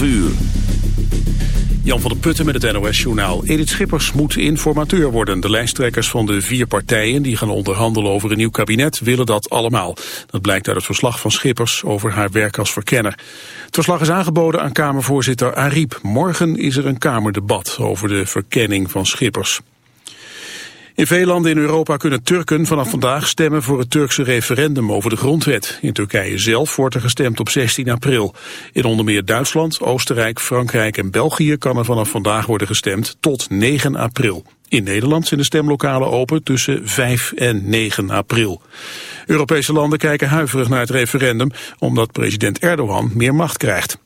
12 uur. Jan van der Putten met het NOS-journaal. Edith Schippers moet informateur worden. De lijsttrekkers van de vier partijen die gaan onderhandelen over een nieuw kabinet willen dat allemaal. Dat blijkt uit het verslag van Schippers over haar werk als verkenner. Het verslag is aangeboden aan Kamervoorzitter Ariep. Morgen is er een Kamerdebat over de verkenning van Schippers. In veel landen in Europa kunnen Turken vanaf vandaag stemmen voor het Turkse referendum over de grondwet. In Turkije zelf wordt er gestemd op 16 april. In onder meer Duitsland, Oostenrijk, Frankrijk en België kan er vanaf vandaag worden gestemd tot 9 april. In Nederland zijn de stemlokalen open tussen 5 en 9 april. Europese landen kijken huiverig naar het referendum omdat president Erdogan meer macht krijgt.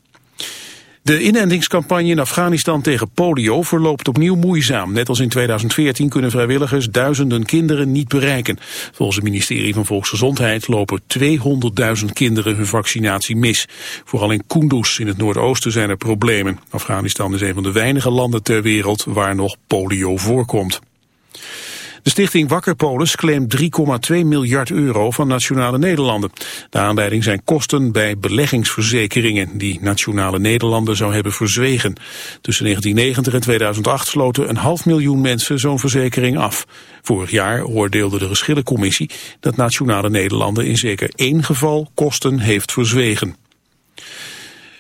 De inentingscampagne in Afghanistan tegen polio verloopt opnieuw moeizaam. Net als in 2014 kunnen vrijwilligers duizenden kinderen niet bereiken. Volgens het ministerie van Volksgezondheid lopen 200.000 kinderen hun vaccinatie mis. Vooral in Kunduz in het noordoosten zijn er problemen. Afghanistan is een van de weinige landen ter wereld waar nog polio voorkomt. De stichting Wakker Polis claimt 3,2 miljard euro van Nationale Nederlanden. De aanleiding zijn kosten bij beleggingsverzekeringen die Nationale Nederlanden zou hebben verzwegen. Tussen 1990 en 2008 sloten een half miljoen mensen zo'n verzekering af. Vorig jaar oordeelde de geschillencommissie dat Nationale Nederlanden in zeker één geval kosten heeft verzwegen.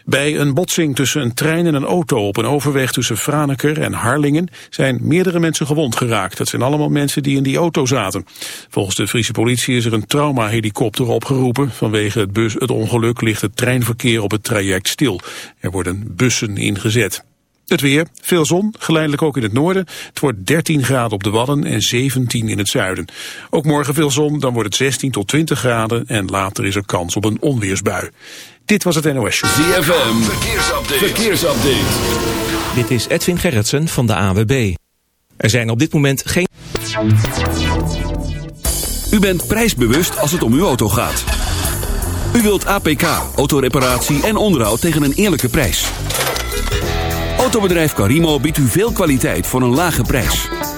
Bij een botsing tussen een trein en een auto op een overweg tussen Franeker en Harlingen zijn meerdere mensen gewond geraakt. Dat zijn allemaal mensen die in die auto zaten. Volgens de Friese politie is er een traumahelikopter opgeroepen. Vanwege het, bus, het ongeluk ligt het treinverkeer op het traject stil. Er worden bussen ingezet. Het weer, veel zon, geleidelijk ook in het noorden. Het wordt 13 graden op de Wadden en 17 in het zuiden. Ook morgen veel zon, dan wordt het 16 tot 20 graden... en later is er kans op een onweersbui. Dit was het NOS Show. ZFM, verkeersupdate. verkeersupdate. Dit is Edwin Gerritsen van de AWB. Er zijn op dit moment geen... U bent prijsbewust als het om uw auto gaat. U wilt APK, autoreparatie en onderhoud tegen een eerlijke prijs. Autobedrijf Carimo biedt u veel kwaliteit voor een lage prijs.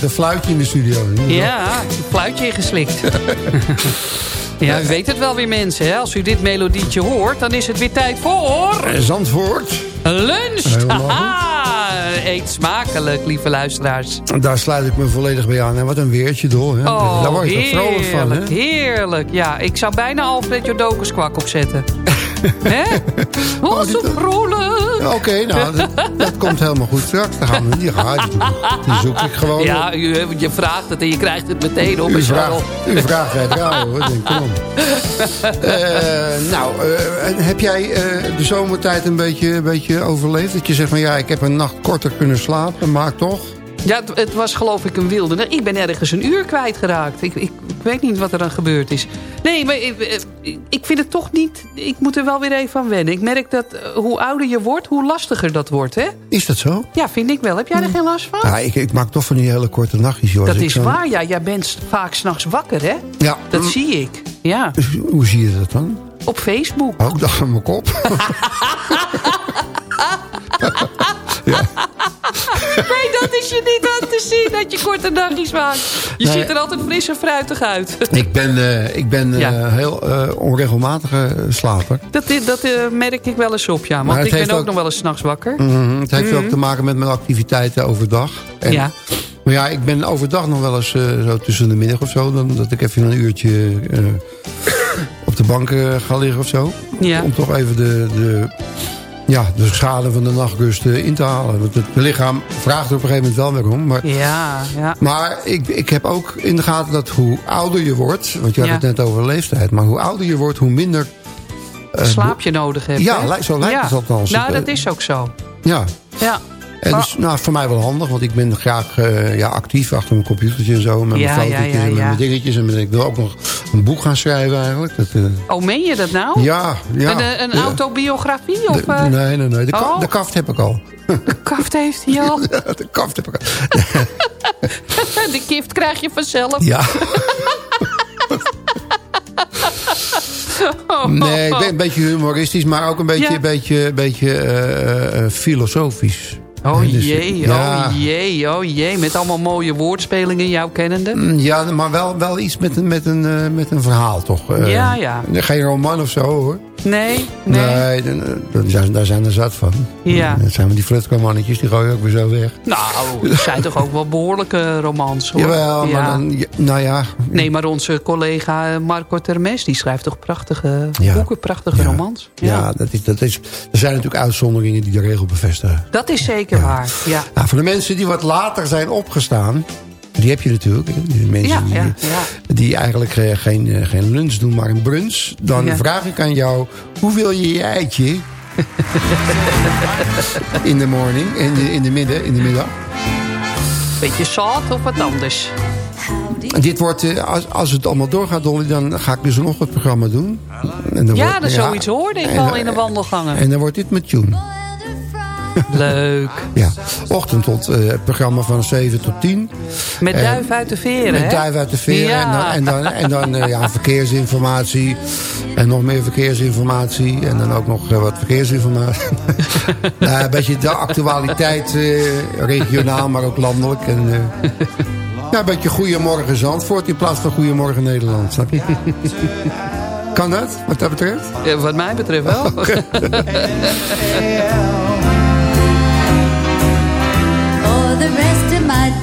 Met een fluitje in de studio. Ja, een fluitje ingeslikt. ja, u weet het wel weer mensen. Hè? Als u dit melodietje hoort, dan is het weer tijd voor... Zandvoort. Lunch! Eet smakelijk, lieve luisteraars. Daar sluit ik me volledig bij aan. En wat een weertje, dol. Hè? Oh, Daar word je toch vrolijk van, hè? heerlijk, heerlijk. Ja, ik zou bijna Alfred Jodokus kwak opzetten. Hè? Oh, zo vrolijk. Oké, nou, dat, dat komt helemaal goed straks. Dan gaan we die, gaan, die, die zoek ik gewoon Ja, u, je vraagt het en je krijgt het meteen op. U vraagt, u vraagt wij trouwen, hoor. Denk, kom. Eh, nou, eh, heb jij eh, de zomertijd een beetje, een beetje overleefd? Dat je zegt van ja, ik heb een nacht korter kunnen slapen, maar toch... Ja, het, het was geloof ik een wilde. Ik ben ergens een uur kwijtgeraakt. Ik, ik, ik weet niet wat er dan gebeurd is. Nee, maar ik, ik- ik vind het toch niet... Ik moet er wel weer even aan wennen. Ik merk dat eh, hoe ouder je wordt, hoe lastiger dat wordt, hè? Is dat zo? Ja, vind ik wel. Heb jij er geen last van? Ja, ik, ik maak toch van die hele korte nachtjes, joh. dat ik is waar, ja. Jij bent vaak s'nachts wakker, hè? Ja. Dat zie ik. Ja, Dus Hoe zie je dat dan? op Facebook. Oh, ik dacht aan mijn kop. Nee, dat is je niet aan te zien, dat je korte nachtjes maakt. Je Nee. ziet er altijd fris en fruitig uit. ik ben, eh, ik ben eh, Ja. heel eh, onregelmatige slaper. Dat, dat merk ik wel eens op, ja. Want ik ben ook, ook- nog wel eens s'nachts wakker. Mhm, Het heeft ook te maken met mijn activiteiten overdag. En, Ja. Maar ja, ik ben overdag nog wel eens zo tussen de middag of zo. Dan, dat ik even een uurtje op de bank ga liggen of zo. Ja. Om toch even de, de, ja, de schade van de nachtrust eh, in te halen. Want het lichaam vraagt er op een gegeven moment wel weer om. Maar, Ja, ja. maar ik, ik heb ook in de gaten dat hoe ouder je wordt... want je had Ja. het net over leeftijd... maar hoe ouder je wordt, hoe minder... eh, Slaap je nodig hebt, Ja, hè? zo lijkt het althans. Nou, dat eh, is ook zo. Ja, Ja. En Maar- dus, nou, voor mij wel handig, want ik ben graag eh, ja, actief achter mijn computertje en zo. Met Ja, mijn fotootjes ja, en met mijn dingetjes. En met- ik wil ook nog een boek gaan schrijven eigenlijk. Dat, eh, Oh, meen je dat nou? ja, ja. Een, eh, een autobiografie? Of, De- eh, nee, nee, nee. De, ka- Oh. de kaft heb ik al. de kaft heeft hij al. de kaft heb ik al. de gift krijg je vanzelf. Ja. Nee, ik ben een beetje humoristisch, maar ook een beetje, Ja. beetje, beetje eh, eh, filosofisch. Oh Dus, jee, ja. oh jee, oh jee. Met allemaal mooie woordspelingen, jouw kennende. Mm, Ja, maar wel, wel iets met een, met een, eh, met een verhaal toch. Eh, Ja, ja. Geen roman of zo hoor. Nee, nee. Nee, dan, eh, daar zijn, er zat van. Ja. Dat zijn we die flutko-mannetjes, die gooi je ook weer zo weg. Nou, het zijn toch ook wel behoorlijke romans, hoor. Jawel, maar Ja. dan... ja, Nou ja... Nee, maar onze collega Marco Termes... die schrijft toch prachtige Ja. boeken, prachtige Ja. romans. Ja, dat is, dat is, er zijn natuurlijk uitzonderingen die de regel bevestigen. Dat is zeker waar, ja. Nou, voor de mensen die wat later zijn opgestaan... Die heb je natuurlijk. Die mensen Ja, die, ja, ja. die eigenlijk eh, geen, eh, geen lunch doen, maar een brunch. Dan Ja. vraag ik aan jou, hoe wil je je eitje? in de morning, in de, in de midden, in de middag. Beetje zout of wat anders? En dit wordt, eh, als, als het allemaal doorgaat, Dolly, dan ga ik dus een ochtendprogramma doen. En dan Ja, wordt- dat zoiets hoorde ik al in de wandelgangen. En dan wordt dit met Tune. Leuk. Ja, ochtend tot eh, het programma van 7 tot 10. Met duif uit de veren, Met hè? duif uit de veren. Ja. En dan, en dan, en dan eh, ja, verkeersinformatie. En nog meer verkeersinformatie. En dan ook nog eh, wat verkeersinformatie. nou, een beetje de actualiteit, eh, regionaal, maar ook landelijk. En, ja, een beetje Goedemorgen Zandvoort in plaats van Goedemorgen Nederland. Snap je? Kan dat, wat dat betreft? Ja, wat mij betreft wel. For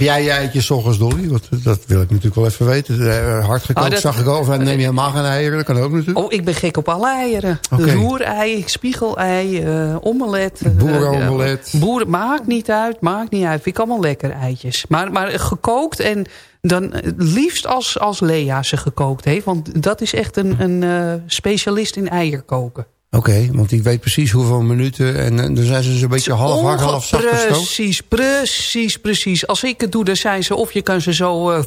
heb jij je eitjes ochtends, Dolly? Want dat wil ik natuurlijk wel even weten. Eh, hard gekookt dat- zag ik al. Of neem je helemaal geen eieren? Dat kan ook natuurlijk. Oh, ik ben gek op alle eieren. Oké. Roerei, spiegelei, eh omelet. eh, Boerenomelet. eh, boeren, maakt niet uit, maakt niet uit. Vind ik allemaal lekker eitjes. Maar, maar gekookt en dan eh, liefst als, als Lea ze gekookt heeft. Want dat is echt een, een eh, specialist in eier Oké, want die weet precies hoeveel minuten. En eh, dan zijn ze zo'n beetje half hard, half zacht. Precies, precies, precies. Als ik het doe, dan zijn ze... of je kan ze zo eh,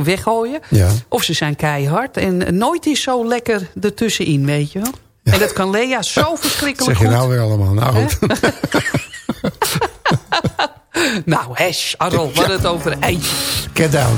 weggooien... Ja. of ze zijn keihard. En nooit is zo lekker ertussenin, weet je wel. En dat kan Lea zo verschrikkelijk zeg je goed. nou weer allemaal. Nou goed. Nou, Charles, we hadden het over eitjes. Get down.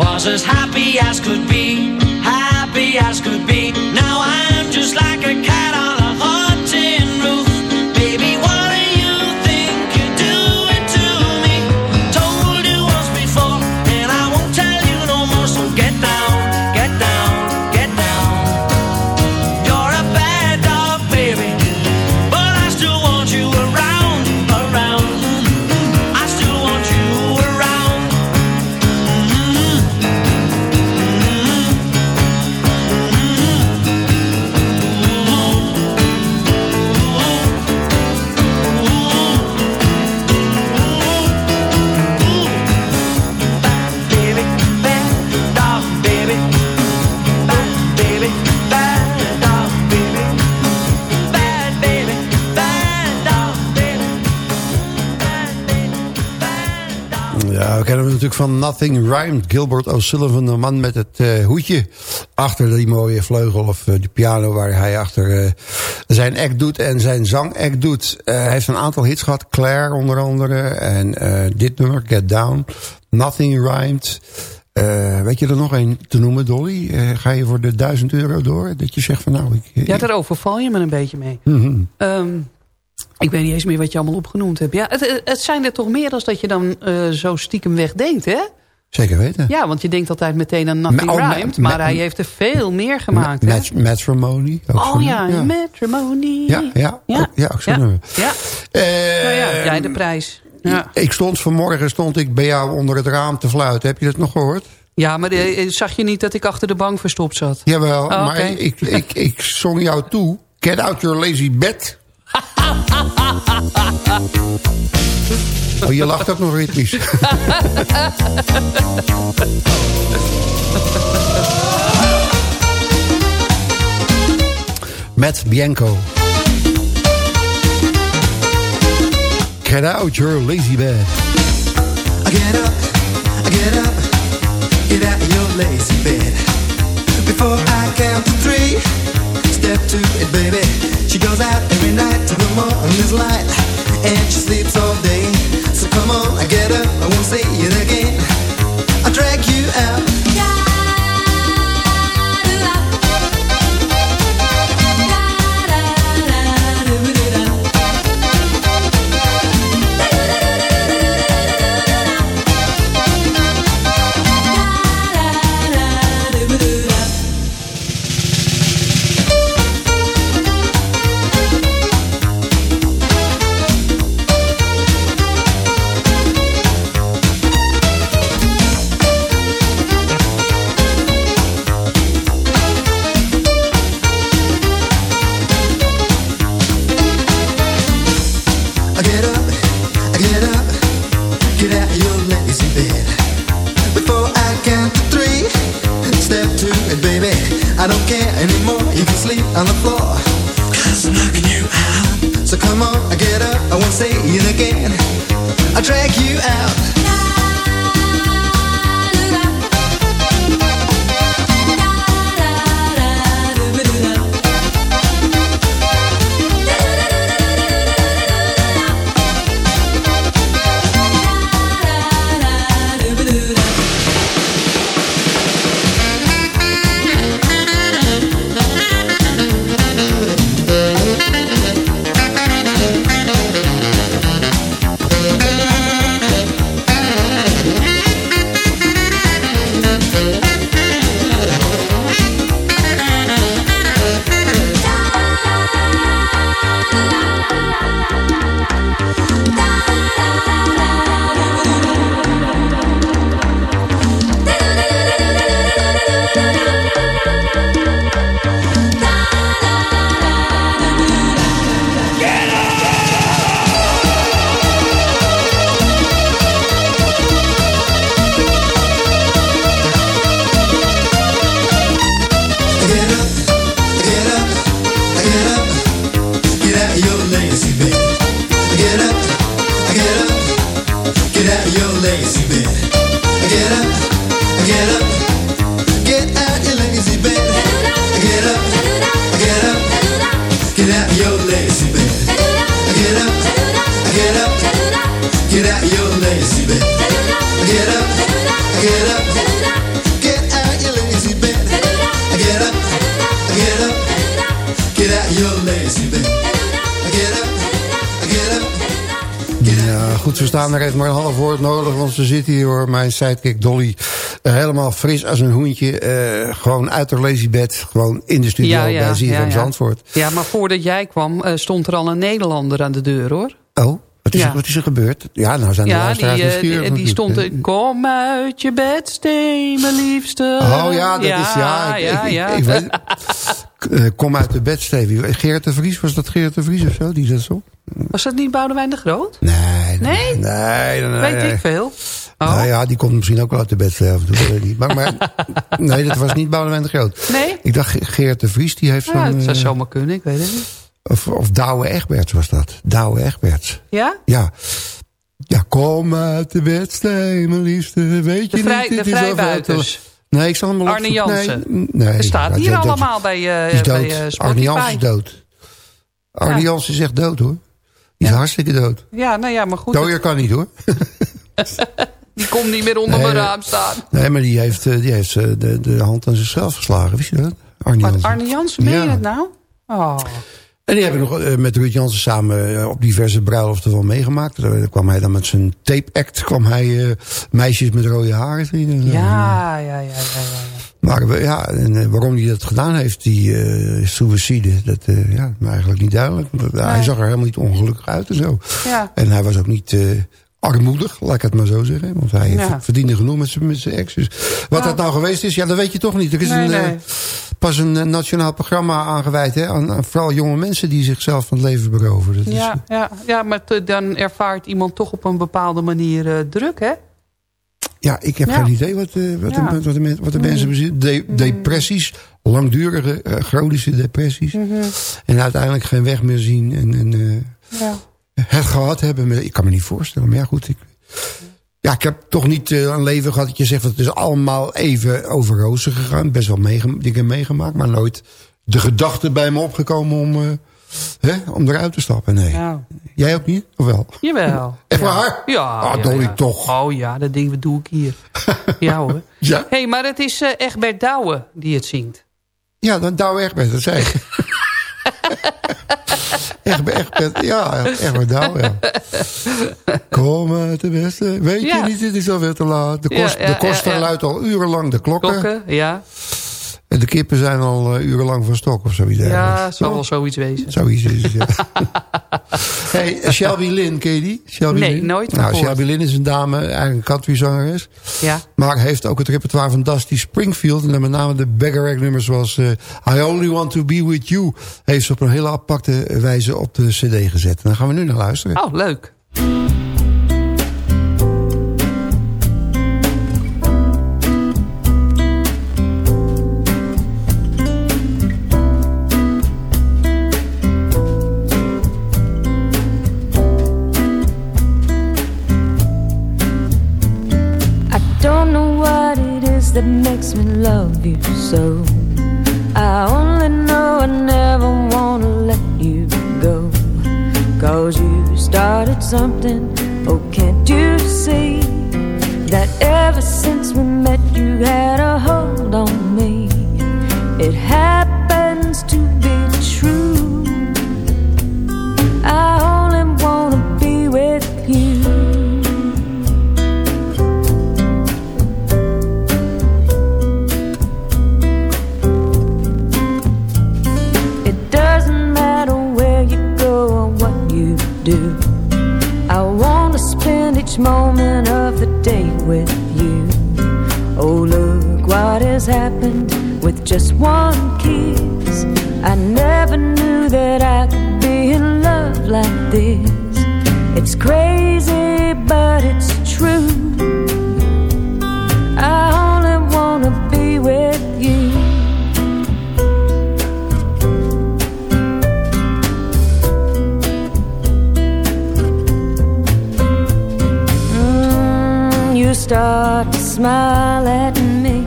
Was as happy as could be, van Nothing Rhymed. Gilbert O'Sullivan, de man met het eh, hoedje achter die mooie vleugel of eh, die piano waar hij achter eh, zijn act doet en zijn zangact doet. Eh, hij heeft een aantal hits gehad, Claire onder andere en dit nummer, Get Down, Nothing Rhymed. Weet je er nog een te noemen, Dolly? Ga je voor de 1000 euro door? Dat je zegt van nou... Ik, Ja, daar overval je me een beetje mee. Mhm. Ehm, ik weet niet eens meer wat je allemaal opgenoemd hebt. Ja, het, het zijn er toch meer dan dat je dan eh, zo stiekem wegdenkt, hè? Zeker weten. Ja, want je denkt altijd meteen aan Nothing Ma- oh, ma- Rhymed. ma- maar hij heeft er veel meer gemaakt, hè? Match, matrimony. ook Oh zo'n- ja, matrimony. Ja, ja, ja. ja, ook zo'n ja. nummer. ja. Eh, Nou ja, jij de prijs. Ja, Ik stond vanmorgen stond ik bij jou onder het raam te fluiten. Heb je dat nog gehoord? ja maar eh, zag je niet dat ik achter de bank verstopt zat? Jawel, Oh, maar ik, ik, ik zong jou toe. Get out your lazy bed. Oh, je lacht ook nog ritmisch. Met Bianco. Get out your lazy bed. I get up, I get up, get out your lazy bed. Before I count to three, step to it, baby. She goes out every night till the morning's light, and she sleeps all day. So come on, I get up, I won't say it again. I'll drag you out. Sidekick Dolly, eh, helemaal fris als een hoentje, eh, gewoon uit haar lazy bed, gewoon in de studio Ja, ja, bij ZFM ja, ja. Zandvoort. Ja, maar voordat jij kwam eh, stond er al een Nederlander aan de deur, hoor. Oh, wat is, Ja. er, wat is er gebeurd? Ja, nou zijn de Ja, die, nieuwsgierig die, stond... er, Kom uit je bed, steen, mijn liefste. Oh ja, dat is ja. Ik, ja, ik- ja. ik weet, kom uit de bed, Stevie. Gerrit de Vries, was dat Gerrit de Vries of zo? Die zat zo? Was dat niet Boudewijn de Groot? Nee. Nee? Nee, nee, nee. Weet ik veel. Oh. Nou ja, die komt misschien ook wel uit de bed af en toe, weet ik niet. Maar, maar nee, dat was niet Boudewijn de Groot. Nee? Ik dacht Ge- Gerrit de Vries, die heeft Ja, zo'n... het zou eh, zomaar kunnen, ik weet het niet. Of, of Douwe Egberts was dat. Douwe Egberts. Ja? Ja. Ja, kom uit de bed, mijn liefste. Weet je De, vrij, niet, de vrijbuiters. te- Nee, ik zal hem wel Arne Jansen. Nee, nee, Er staat hier dat- dat- allemaal bij, eh Die is dood. bij eh, Arne. Jansen is dood. Arne Ja. Jansen is echt dood, hoor. Die is hartstikke dood. Ja, nou ja, maar goed. Dooier kan niet, hoor. Die komt niet meer onder Nee, mijn raam staan. Nee, maar die heeft, eh, die heeft eh, de, de hand aan zichzelf geslagen. Wist je dat? Arne Wat, Jansen. Arne Jansen, meen je Ja. het nou? Oh. En die hebben nog eh, met Ruud Jansen samen op diverse bruiloften wel meegemaakt. Daar kwam hij dan met zijn tape act, kwam hij eh, meisjes met rode haren zien. En, Ja, ja, ja, ja, ja. Maar ja, en waarom hij dat gedaan heeft, die eh suicide, dat eh, ja, me eigenlijk niet duidelijk. Want, Hij zag er helemaal niet ongelukkig uit en zo. Ja. En hij was ook niet eh, armoedig, laat ik het maar zo zeggen. Want hij Ja. verdiende genoeg met zijn ex. Dus wat Ja. dat nou geweest is, ja, dat weet je toch niet. Er is Nee, een, eh, nee. pas een eh, nationaal programma aangeweid... Hè, aan, aan vooral jonge mensen die zichzelf van het leven beroven. Dat is, Ja, ja, ja, maar dan ervaart iemand toch op een bepaalde manier eh, druk, hè? Ja, ik heb Ja. geen idee wat, eh, wat, Ja. de, wat, de, wat de mensen bezien. De, depressies, langdurige eh, chronische depressies. Mhm. En uiteindelijk geen weg meer zien. En, en eh, Ja. Het gehad hebben. Ik kan me niet voorstellen. Maar ja, goed. Ik, ja, ik heb toch niet eh, een leven gehad dat je zegt... dat het is allemaal even over rozen gegaan. Best wel dingen meegemaakt. Maar nooit de gedachte bij me opgekomen om, eh, hè, om eruit te stappen. Nee. Ja. Jij ook niet? Of wel? Jawel. Echt ja. waar? Ja. Ah, Dolly, ja. toch. Oh ja, dat ding doe ik hier. ja hoor. Ja, hey, maar het is eh Egbert Douwe die het zingt. ja dan Douwe Egbert, dat zei ik. Egbert, Egbert, ja, Egbert Douwe, ja. Kom uit de beste. Weet Ja. je niet, het is alweer te laat. De, kost, ja, de ja. luidt al urenlang de klokken. Klokken, ja. En de kippen zijn al eh, urenlang van stok of zoiets. Ja, het zal wel zoiets wezen. Zoiets is het, ja. hey, Shelby Lynn, ken je die? Shelby Nee, Lynn? nooit Nou, gehoord. Shelby Lynn is een dame, eigenlijk een countryzangeres. Ja. Maar heeft ook het repertoire van Dusty Springfield. En met name de Beggar nummers zoals eh, I Only Want To Be With You. Heeft ze op een hele aparte wijze op de cd gezet. En daar gaan we nu naar luisteren. Oh, leuk. Me love you so. I only know I never wanna let you go. Cause you started something, oh, can't you see? That ever since we met, you had a hold on me. It happens do. I wanna spend each moment of the day with you. Oh, look what has happened with just one kiss. I never knew that I could be in love like this. It's crazy, but it's true. Start to smile at me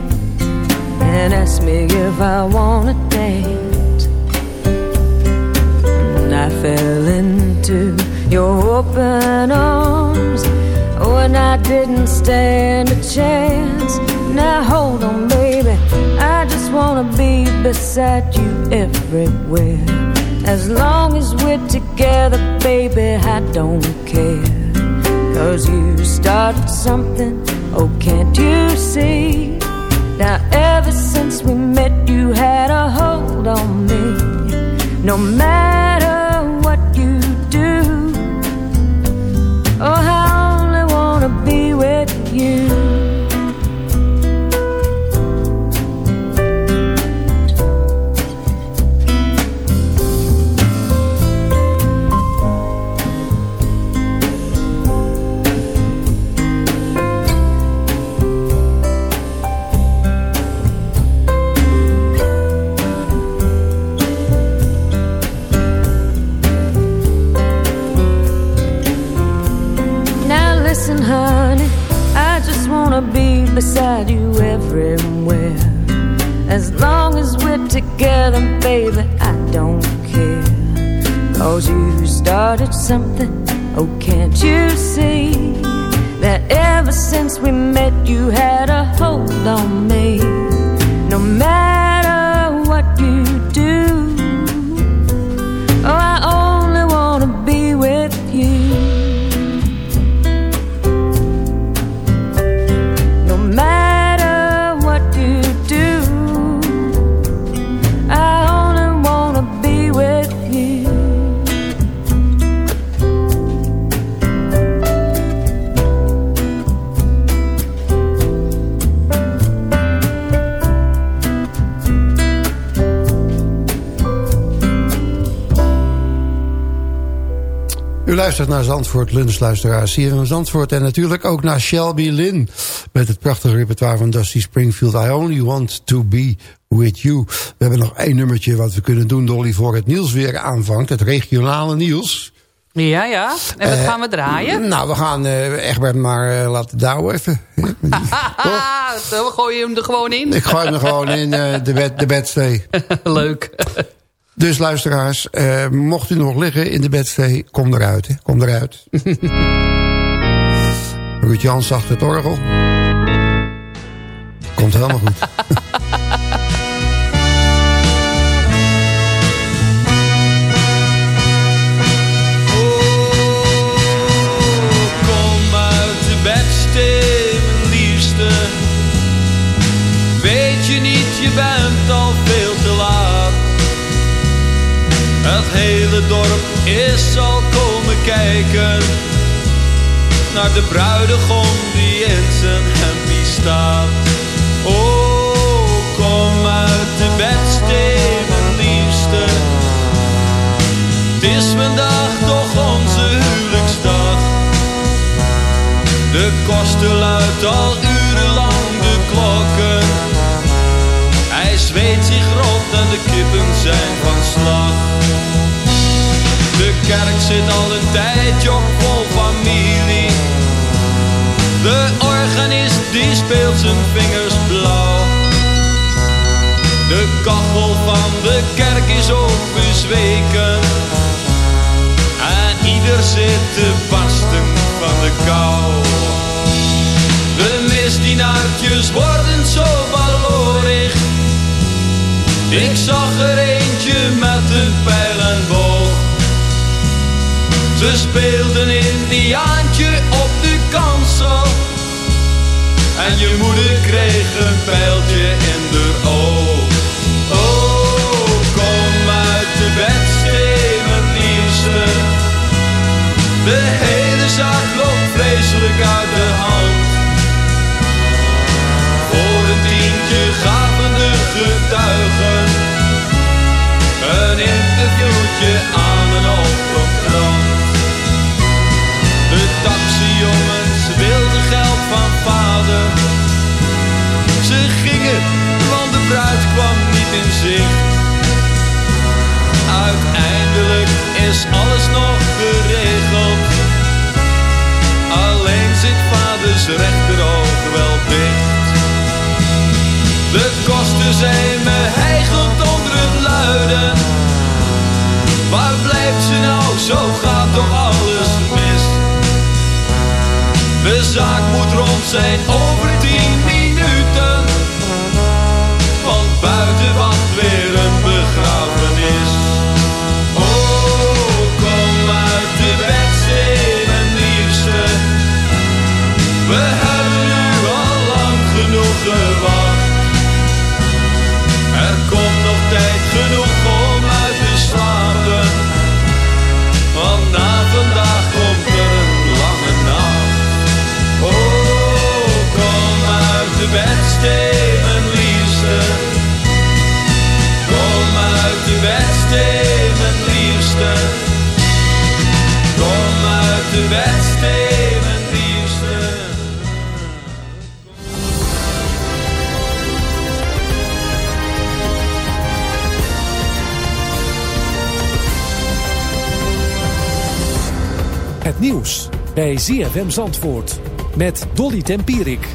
and ask me if I wanna dance. And I fell into your open arms when I didn't stand a chance. Now hold on, baby, I just wanna be beside you everywhere. As long as we're together, baby, I don't care. Cause you started something, oh, can't you see? Now, ever since we met, you had a hold on me. No matter what you do, oh, I only wanna be with you. Beside you everywhere. As long as we're together, baby, I don't care. Cause you started something, oh, can't you see? That ever since we met, you had a hold on me. No matter luistert naar Zandvoort, lunchluisteraars hier in Zandvoort. En natuurlijk ook naar Shelby Lynn. Met het prachtige repertoire van Dusty Springfield. I only want to be with you. We hebben nog één nummertje wat we kunnen doen, Dolly, voor het nieuws weer aanvangt. Het regionale nieuws. Ja, ja. En wat Eh, gaan we draaien? Nou, we gaan eh Egbert maar eh, laten douwen even. Haha, we gooien hem er gewoon in. Ik gooi hem er gewoon in de, bed, de bedstee. Leuk. Dus luisteraars, eh, mocht u nog liggen in de bedstee, kom eruit. Hè. Kom eruit. Ruud Jans achter het orgel. Komt helemaal goed. Kom uit de bedstee, mijn liefste. Weet je niet, je bent al Het hele dorp is al komen kijken naar de bruidegom die in zijn hempie staat. De kachel van de kerk is ook bezweken. En ieder zit te barsten van de kou. De misdienaartjes worden zo balorig. Ik zag er eentje met een pijl en boog. Ze speelden Indiaantje op de kansel. En je moeder kreeg een pijltje in de oog. De hele zaak loopt vreselijk uit de hand. Voor een tientje gaven de getuigen een interviewtje aan een open krant. De taxijongens wilden geld van vader. Ze gingen, want de bruid kwam niet in zicht. Kosten zijn me onder het luiden. Waar blijft ze nou? Zo gaat toch alles mis. De zaak moet rond zijn over nieuws bij ZFM Zandvoort met Dolly Tempierik.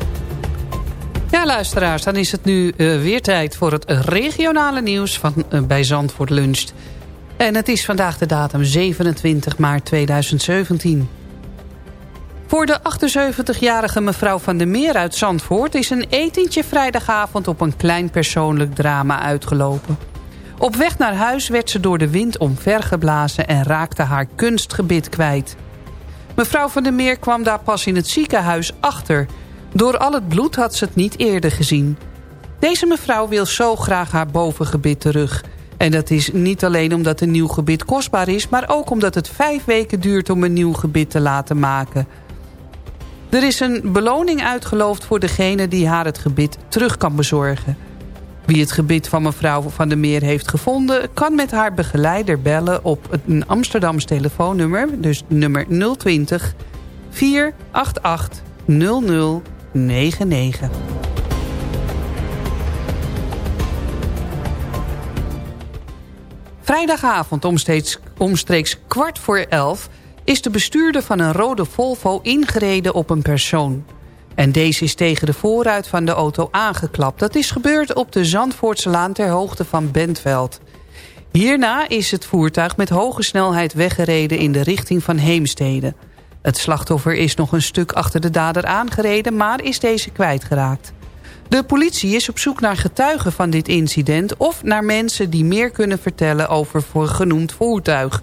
Ja, luisteraars, dan is het nu eh, weer tijd voor het regionale nieuws van eh, bij Zandvoort Luncht. En het is vandaag de datum 27 maart 2017. Voor de 78-jarige mevrouw van der Meer uit Zandvoort... is een etentje vrijdagavond op een klein persoonlijk drama uitgelopen. Op weg naar huis werd ze door de wind omvergeblazen... en raakte haar kunstgebit kwijt. Mevrouw van der Meer kwam daar pas in het ziekenhuis achter. Door al het bloed had ze het niet eerder gezien. Deze mevrouw wil zo graag haar bovengebit terug. En dat is niet alleen omdat een nieuw gebit kostbaar is... maar ook omdat het vijf weken duurt om een nieuw gebit te laten maken. Er is een beloning uitgeloofd voor degene die haar het gebit terug kan bezorgen. Wie het gebit van mevrouw van der Meer heeft gevonden... kan met haar begeleider bellen op een Amsterdams telefoonnummer. Dus nummer 020 488 0099. Vrijdagavond omstreeks, omstreeks kwart voor elf... is de bestuurder van een rode Volvo ingereden op een persoon. En deze is tegen de voorruit van de auto aangeklapt. Dat is gebeurd op de Zandvoortselaan ter hoogte van Bentveld. Hierna is het voertuig met hoge snelheid weggereden in de richting van Heemstede. Het slachtoffer is nog een stuk achter de dader aangereden, maar is deze kwijtgeraakt. De politie is op zoek naar getuigen van dit incident... of naar mensen die meer kunnen vertellen over genoemd voertuig.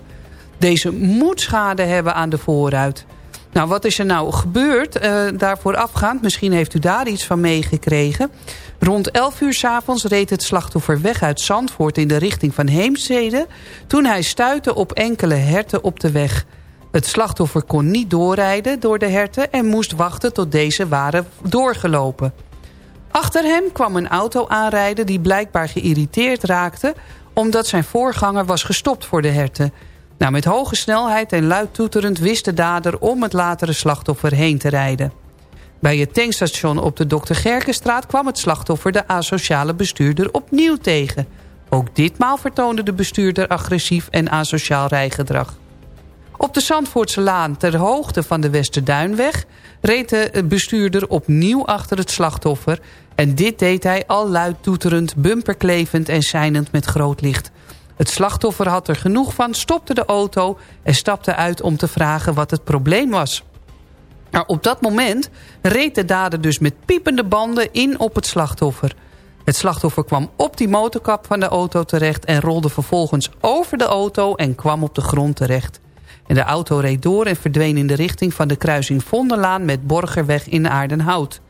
Deze moet schade hebben aan de voorruit. Nou, wat is er nou gebeurd? Uh, daarvoor afgaand, misschien heeft u daar iets van meegekregen. Rond 11 uur s'avonds reed het slachtoffer weg uit Zandvoort... in de richting van Heemstede... toen hij stuitte op enkele herten op de weg. Het slachtoffer kon niet doorrijden door de herten... en moest wachten tot deze waren doorgelopen. Achter hem kwam een auto aanrijden die blijkbaar geïrriteerd raakte... omdat zijn voorganger was gestopt voor de herten... Nou, met hoge snelheid en luid toeterend wist de dader om het latere slachtoffer heen te rijden. Bij het tankstation op de Dr. Gerkenstraat kwam het slachtoffer de asociale bestuurder opnieuw tegen. Ook ditmaal vertoonde de bestuurder agressief en asociaal rijgedrag. Op de Zandvoortse Laan ter hoogte van de Westerduinweg... reed de bestuurder opnieuw achter het slachtoffer... en dit deed hij al luid toeterend, bumperklevend en seinend met groot licht... Het slachtoffer had er genoeg van, stopte de auto en stapte uit om te vragen wat het probleem was. Maar op dat moment reed de dader dus met piepende banden in op het slachtoffer. Het slachtoffer kwam op die motorkap van de auto terecht... en rolde vervolgens over de auto en kwam op de grond terecht. En de auto reed door en verdween in de richting van de kruising Vonderlaan... met Borgerweg in Aardenhout.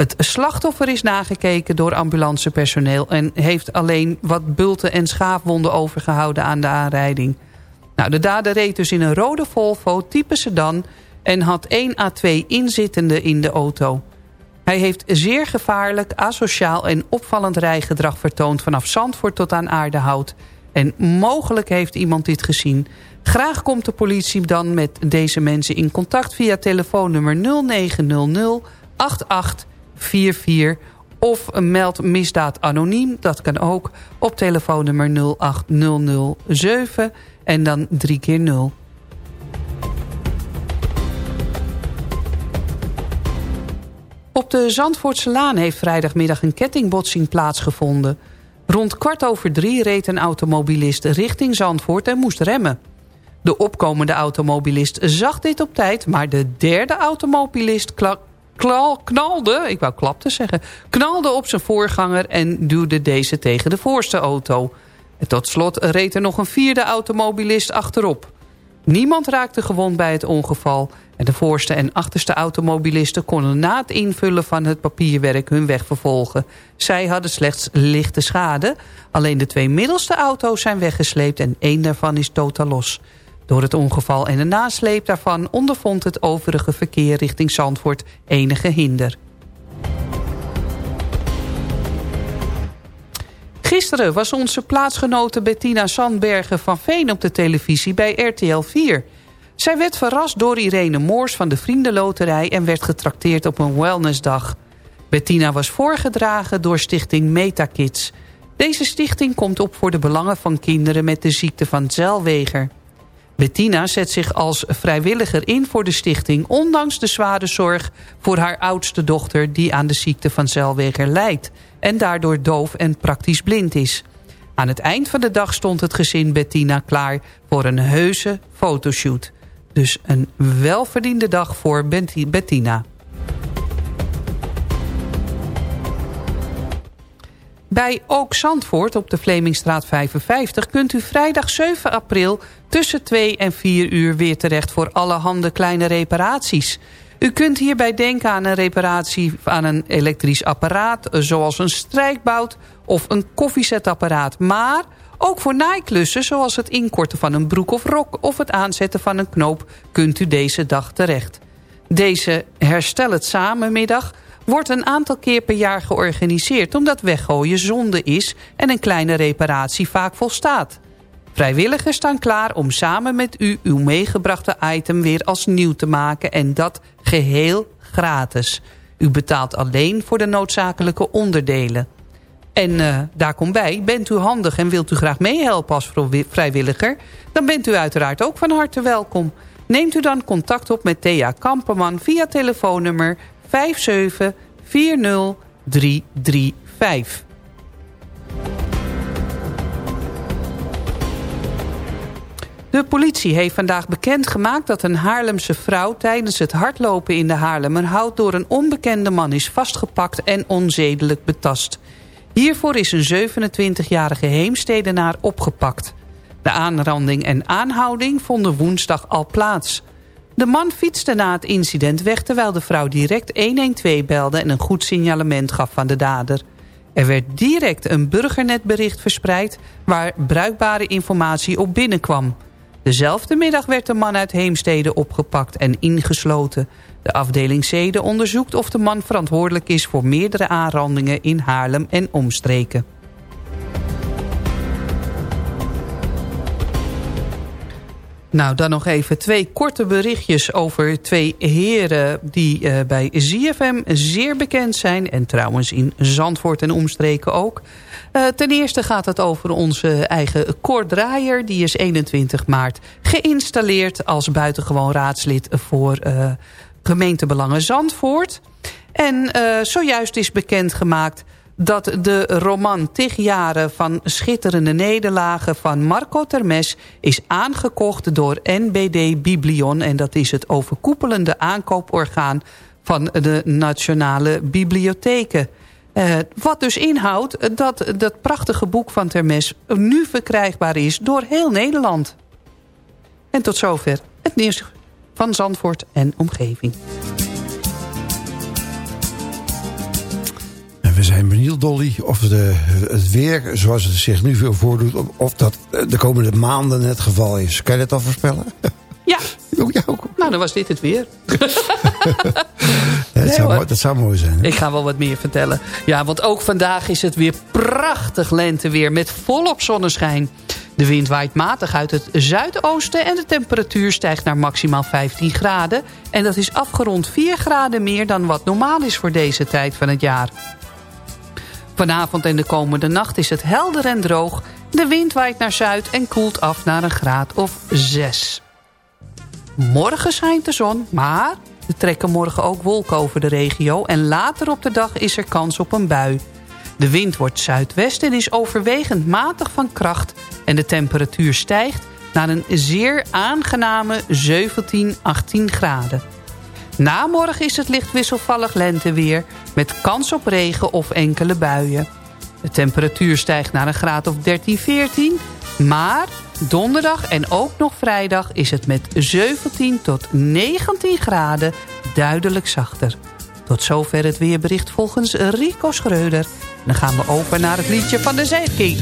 Het slachtoffer is nagekeken door ambulancepersoneel... en heeft alleen wat bulten en schaafwonden overgehouden aan de aanrijding. Nou, de dader reed dus in een rode Volvo type sedan... en had 1 à 2 inzittenden in de auto. Hij heeft zeer gevaarlijk, asociaal en opvallend rijgedrag vertoond... vanaf Zandvoort tot aan Aardehout. En mogelijk heeft iemand dit gezien. Graag komt de politie dan met deze mensen in contact... via telefoonnummer 0900 88 44 of meld misdaad anoniem. Dat kan ook op telefoonnummer 08007 en dan 3 keer 0. Op de Zandvoortse Laan heeft vrijdagmiddag een kettingbotsing plaatsgevonden. Rond kwart over drie reed een automobilist richting Zandvoort en moest remmen. De opkomende automobilist zag dit op tijd, maar de derde automobilist knalde, ik wou klapte zeggen, knalde op zijn voorganger en duwde deze tegen de voorste auto. En tot slot reed er nog een vierde automobilist achterop. Niemand raakte gewond bij het ongeval en de voorste en achterste automobilisten konden na het invullen van het papierwerk hun weg vervolgen. Zij hadden slechts lichte schade. Alleen de twee middelste auto's zijn weggesleept en één daarvan is totaal los. Door het ongeval en de nasleep daarvan ondervond het overige verkeer richting Zandvoort enige hinder. Gisteren was onze plaatsgenote Bettina Sandbergen van Veen op de televisie bij RTL 4. Zij werd verrast door Irene Moors van de Vriendenloterij en werd getrakteerd op een wellnessdag. Bettina was voorgedragen door stichting Metakids. Deze stichting komt op voor de belangen van kinderen met de ziekte van Zellweger. Bettina zet zich als vrijwilliger in voor de stichting... ondanks de zware zorg voor haar oudste dochter... die aan de ziekte van Zellweger lijdt... en daardoor doof en praktisch blind is. Aan het eind van de dag stond het gezin Bettina klaar... voor een heuse fotoshoot. Dus een welverdiende dag voor Bettina. Bij Ook Zandvoort op de Vlemingstraat 55 kunt u vrijdag 7 april tussen 2 en 4 uur weer terecht voor allerhande kleine reparaties. U kunt hierbij denken aan een reparatie aan een elektrisch apparaat... zoals een strijkbout of een koffiezetapparaat. Maar ook voor naaiklussen zoals het inkorten van een broek of rok... of het aanzetten van een knoop kunt u deze dag terecht. Deze Herstel het Samen middag wordt een aantal keer per jaar georganiseerd... omdat weggooien zonde is en een kleine reparatie vaak volstaat. Vrijwilligers staan klaar om samen met u uw meegebrachte item weer als nieuw te maken... en dat geheel gratis. U betaalt alleen voor de noodzakelijke onderdelen. En uh, daar komt bij, bent u handig en wilt u graag meehelpen als vrijwilliger... dan bent u uiteraard ook van harte welkom. Neemt u dan contact op met Thea Kamperman via telefoonnummer 5740335. De politie heeft vandaag bekendgemaakt dat een Haarlemse vrouw... tijdens het hardlopen in de Haarlemmerhout... door een onbekende man is vastgepakt en onzedelijk betast. Hiervoor is een 27-jarige heemstedenaar opgepakt. De aanranding en aanhouding vonden woensdag al plaats. De man fietste na het incident weg... terwijl de vrouw direct 112 belde en een goed signalement gaf van de dader. Er werd direct een burgernetbericht verspreid... waar bruikbare informatie op binnenkwam... Dezelfde middag werd de man uit Heemstede opgepakt en ingesloten. De afdeling Zede onderzoekt of de man verantwoordelijk is... voor meerdere aanrandingen in Haarlem en omstreken. Nou, dan nog even twee korte berichtjes over twee heren... die uh, bij ZFM zeer bekend zijn. En trouwens in Zandvoort en omstreken ook. Uh, ten eerste gaat het over onze eigen Cor Draaier. Die is 21 maart geïnstalleerd als buitengewoon raadslid... voor uh, gemeentebelangen Zandvoort. En zojuist is bekendgemaakt dat de roman Tig jaren van schitterende nederlagen van Marco Termes is aangekocht door NBD Biblion. En dat is het overkoepelende aankooporgaan van de Nationale Bibliotheken. Uh, wat dus inhoudt dat dat prachtige boek van Termes nu verkrijgbaar is door heel Nederland. En tot zover het nieuws van Zandvoort en omgeving. We zijn benieuwd, Dolly, of de, het weer zoals het zich nu veel voordoet... of dat de komende maanden het geval is. Kan je dat al voorspellen? Ja. Ja ook. Nou, dan was dit het weer. dat, zou mooi, dat, zou mooi, zijn. Ik ga wel wat meer vertellen. Ja, want ook vandaag is het weer prachtig lenteweer met volop zonneschijn. De wind waait matig uit het zuidoosten en de temperatuur stijgt naar maximaal 15 graden. En dat is afgerond 4 graden meer dan wat normaal is voor deze tijd van het jaar. Vanavond en de komende nacht is het helder en droog. De wind waait naar zuid en koelt af naar een graad of 6. Morgen schijnt de zon, maar er trekken morgen ook wolken over de regio... en later op de dag is er kans op een bui. De wind wordt zuidwest en is overwegend matig van kracht... en de temperatuur stijgt naar een zeer aangename 17, 18 graden. Na morgen is het licht wisselvallig lenteweer... met kans op regen of enkele buien. De temperatuur stijgt naar een graad of 13, 14... maar donderdag en ook nog vrijdag is het met 17 tot 19 graden duidelijk zachter. Tot zover het weerbericht volgens Rico Schreuder. Dan gaan we over naar het liedje van de Zeeking.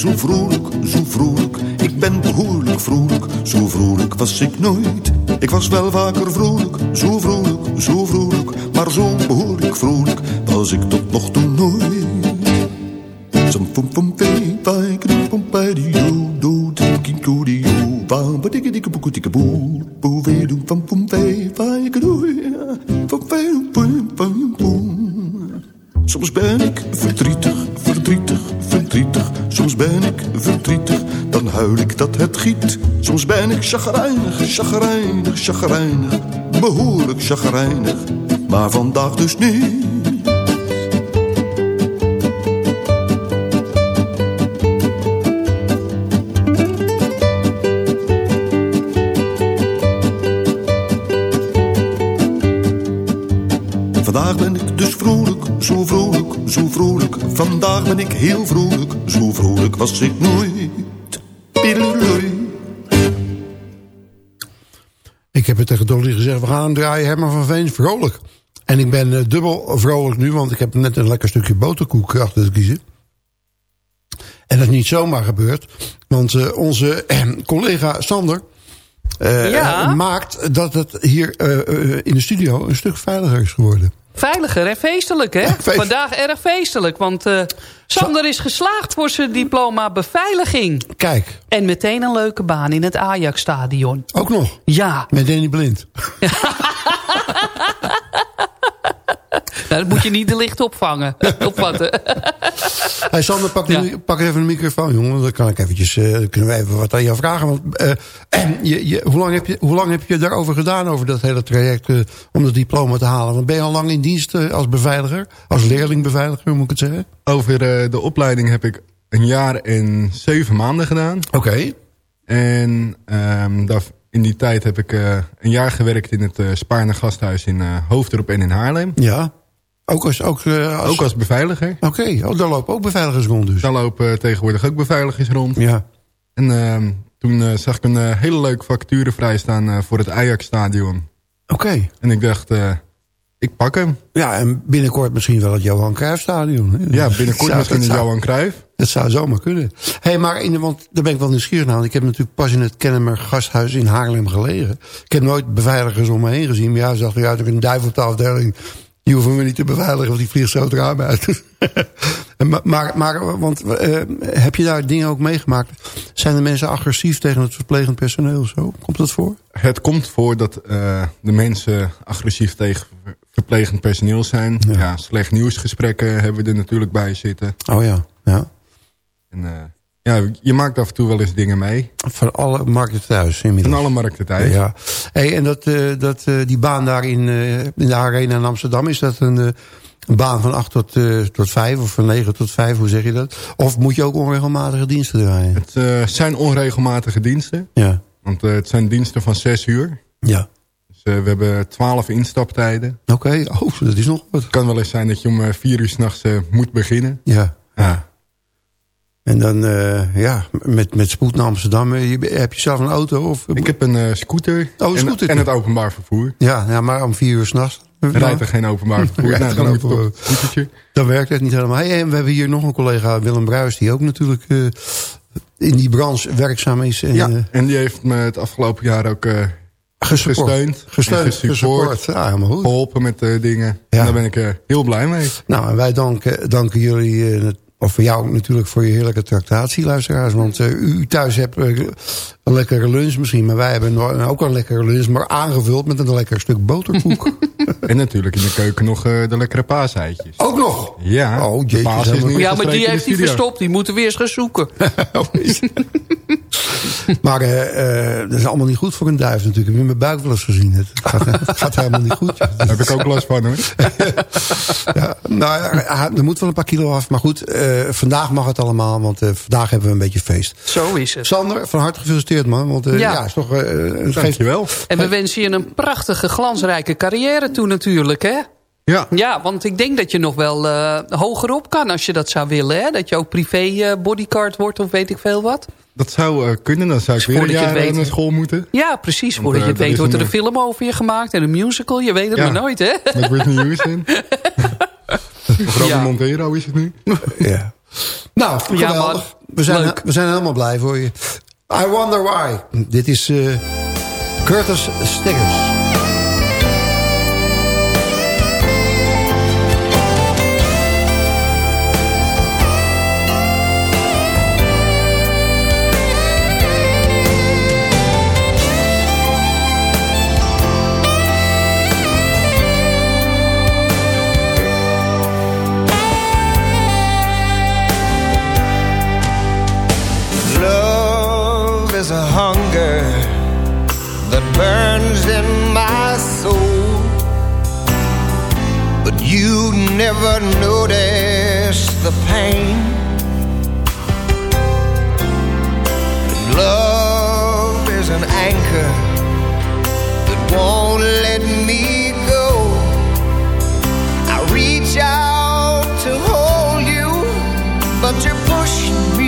Zo vrolijk, zo vrolijk. Ik ben behoorlijk vrolijk, zo vrolijk was ik nooit. Ik was wel vaker vrolijk, zo vrolijk, zo vrolijk. Maar zo behoorlijk vrolijk was ik tot chagrijnig, chagrijnig, chagrijnig. Behoorlijk chagrijnig, maar vandaag dus niet. Vandaag ben ik dus vrolijk, zo vrolijk, zo vrolijk. Vandaag ben ik heel vrolijk, zo vrolijk was ik nooit. We gaan draaien Herman van Veen vrolijk. En ik ben eh, dubbel vrolijk nu, want ik heb net een lekker stukje boterkoek achter te kiezen. En dat is niet zomaar gebeurd, want eh, onze eh, collega Sander... Ja? maakt dat het hier in de studio een stuk veiliger is geworden. Veiliger en feestelijk, hè? feest- Vandaag erg feestelijk, want eh, Sander is geslaagd voor zijn diploma beveiliging. Kijk, En meteen een leuke baan in het Ajax-stadion. ook nog, Ja, met Danny Blind. nou, dat moet je niet te licht opvangen. opvatten. Hey Sander, pak, de Ja. pak even een microfoon, jongen. Dan kan ik eventjes, eh, kunnen we even wat aan jou vragen. Want, eh, je, je, hoe, lang heb je, hoe lang heb je daarover gedaan, over dat hele traject, eh, om dat diploma te halen? Want ben je al lang in dienst eh, als beveiliger? Als leerlingbeveiliger, moet ik het zeggen? Over eh, de opleiding heb ik een jaar en zeven maanden gedaan. Oké. En ehm, daar, in die tijd heb ik eh, een jaar gewerkt in het uh, Spaarne Gasthuis in uh, Hoofddorp en in Haarlem. Ja. Ook als, ook, eh, als... Ook als beveiliger. Oké, oh, daar lopen ook beveiligers rond dus. Daar lopen tegenwoordig ook beveiligers rond. Ja. En ehm, toen eh, zag ik een eh, hele leuke vacature vrijstaan eh, voor het Ajax-stadion. Oké. En ik dacht, eh, ik pak hem. Ja, en binnenkort misschien wel het Johan Cruijffstadion. hè? Ja, binnenkort misschien een zou- Johan Cruijff. Dat zou zomaar kunnen. Hé, hey, maar in de, want daar ben ik wel nieuwsgierig naar. Want ik heb natuurlijk pas in het Kennemer gasthuis in Haarlem gelegen. Ik heb nooit beveiligers om me heen gezien. Maar ja, zag er uit als een duif op de afdeling. Die hoeven we niet te beveiligen, want die vliegt zo het raam uit. Maar, maar, maar, want eh, heb je daar dingen ook meegemaakt? Zijn de mensen agressief tegen het verplegend personeel? Zo? Komt dat voor? Het komt voor dat eh, de mensen agressief tegen ver- verplegend personeel zijn. Ja. slecht nieuwsgesprekken hebben we er natuurlijk bij zitten. Oh ja, ja. En, eh, ja, je maakt af en toe wel eens dingen mee. Van alle markten thuis inmiddels. Van alle markten thuis. Ja. Hey, en dat, eh, dat, eh, die baan daar in, in de Arena in Amsterdam... is dat een, baan van 8 tot, tot 5 of van 9 tot 5? Hoe zeg je dat? Of moet je ook onregelmatige diensten draaien? Het zijn onregelmatige diensten. Ja. Want het zijn diensten van 6 uur. Ja. Dus we hebben 12 instaptijden. Oké, oh, dat is nog wat. Het kan wel eens zijn dat je om 4 uur s'nachts uh, moet beginnen. Ja. ja. En dan, uh, ja, met, met spoed naar Amsterdam. Je, heb je zelf een auto? Of... Ik heb een uh, scooter, oh, een scooter en, en, het openbaar vervoer. Ja, ja maar om vier uur s'nachts. Rijdt er geen openbaar vervoer. nou, dan, werkt het niet helemaal. Hey, en we hebben hier nog een collega, Willem Bruis... die ook natuurlijk uh, in die branche werkzaam is. En, ja, en die heeft me het afgelopen jaar ook uh, gesteund. Gesteund, gesupport. Ja, helemaal goed. Geholpen met uh, dingen. Ja. En daar ben ik uh, heel blij mee. Nou, en wij danken, danken jullie... Uh, of voor jou natuurlijk voor je heerlijke tractatie, luisteraars. Want uh, u thuis hebt uh, een lekkere lunch misschien. Maar wij hebben ook een lekkere lunch. Maar aangevuld met een lekker stuk boterkoek. en natuurlijk in de keuken nog uh, de lekkere paaseitjes. Ook nog? Ja. Oh, jeetje, paas is nu ja, maar die heeft hij verstopt. Die moeten we eerst gaan zoeken. maar uh, dat is allemaal niet goed voor een duif natuurlijk. Ik heb in mijn buik wel eens gezien. Het gaat, het gaat helemaal niet goed. Daar heb ik ook last van hoor. ja, nou, er moet wel een paar kilo af. Maar goed, uh, vandaag mag het allemaal. Want uh, vandaag hebben we een beetje feest. Zo is het. Sander, van harte gefeliciteerd man. Want uh, ja. ja. is toch, eh, uh, geeft je wel. En we wensen je een prachtige, glansrijke carrière toe natuurlijk hè. Ja. ja, want ik denk dat je nog wel uh, hoger op kan als je dat zou willen. Hè? Dat je ook privé uh, bodyguard wordt of weet ik veel wat. Dat zou uh, kunnen, dan zou ik weer een jaar naar school moeten. Ja, precies. Want, voordat je het weet wordt er een film over je gemaakt en een musical. Je weet het ja. maar nooit, hè? Met Britney Houston. Robin ja. Montero is het nu. ja. Nou, ja, we, zijn, we zijn helemaal blij voor je. I Wonder Why. Dit is uh, Curtis Stiggers. that burns in my soul. But you never notice the pain. And Love is an anchor that won't let me go. I reach out to hold you, but you push me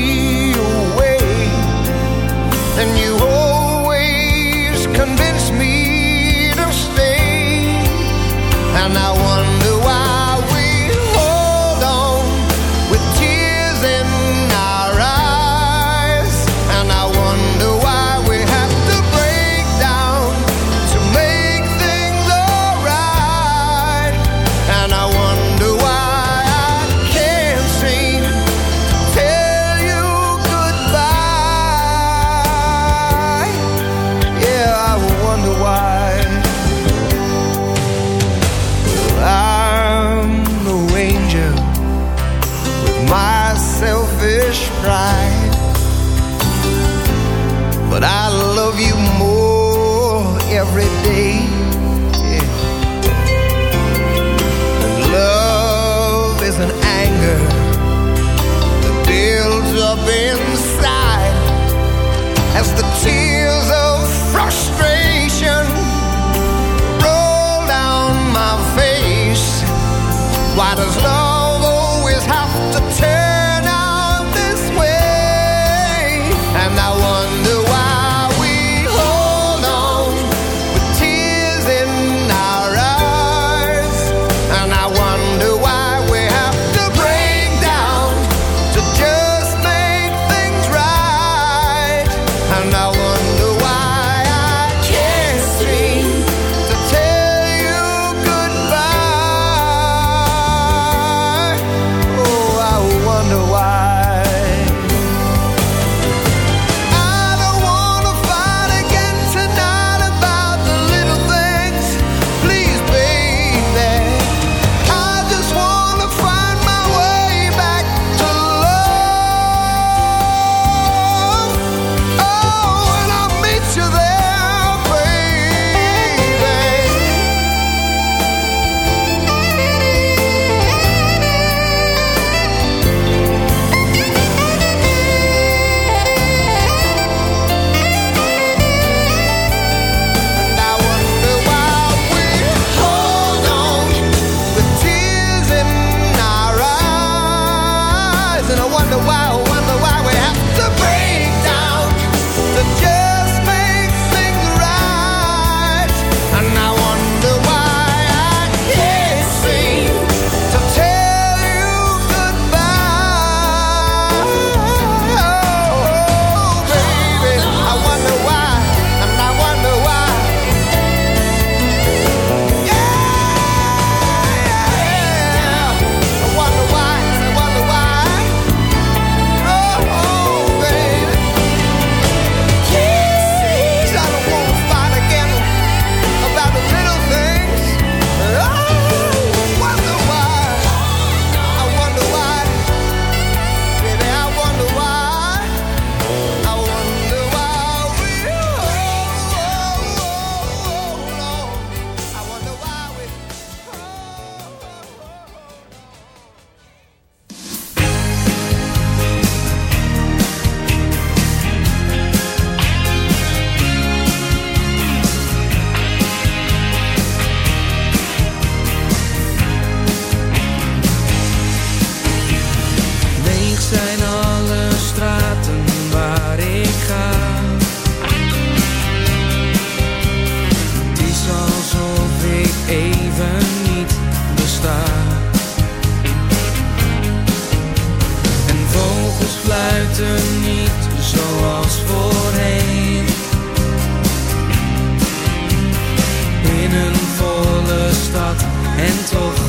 stad en toch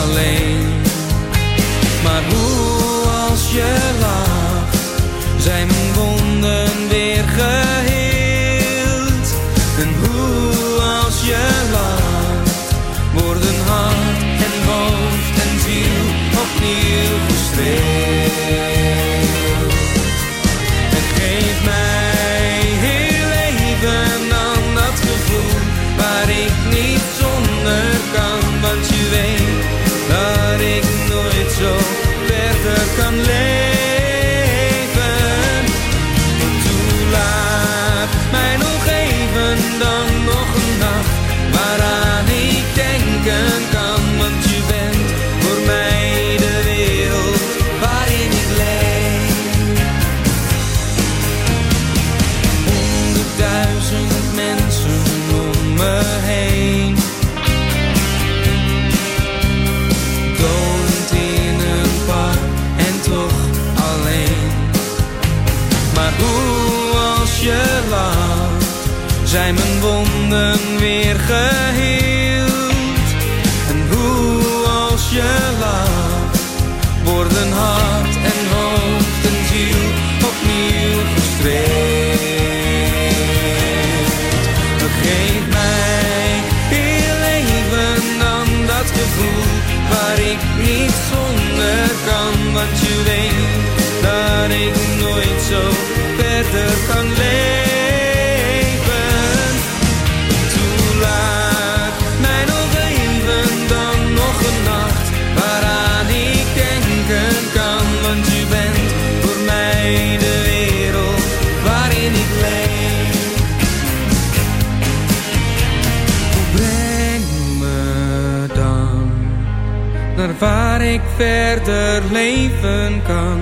alleen. Maar hoe als je ik verder leven kan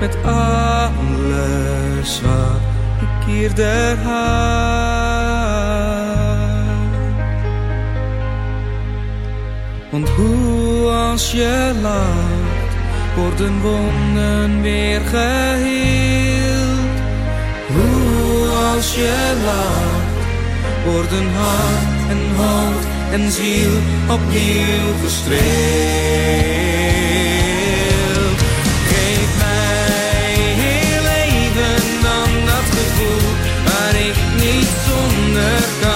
met alles wat ik hier de Want hoe als je laat, worden wonden weer geheeld. Hoe als je laat, worden hart en hoofd en ziel opnieuw gestreeld. συνεργά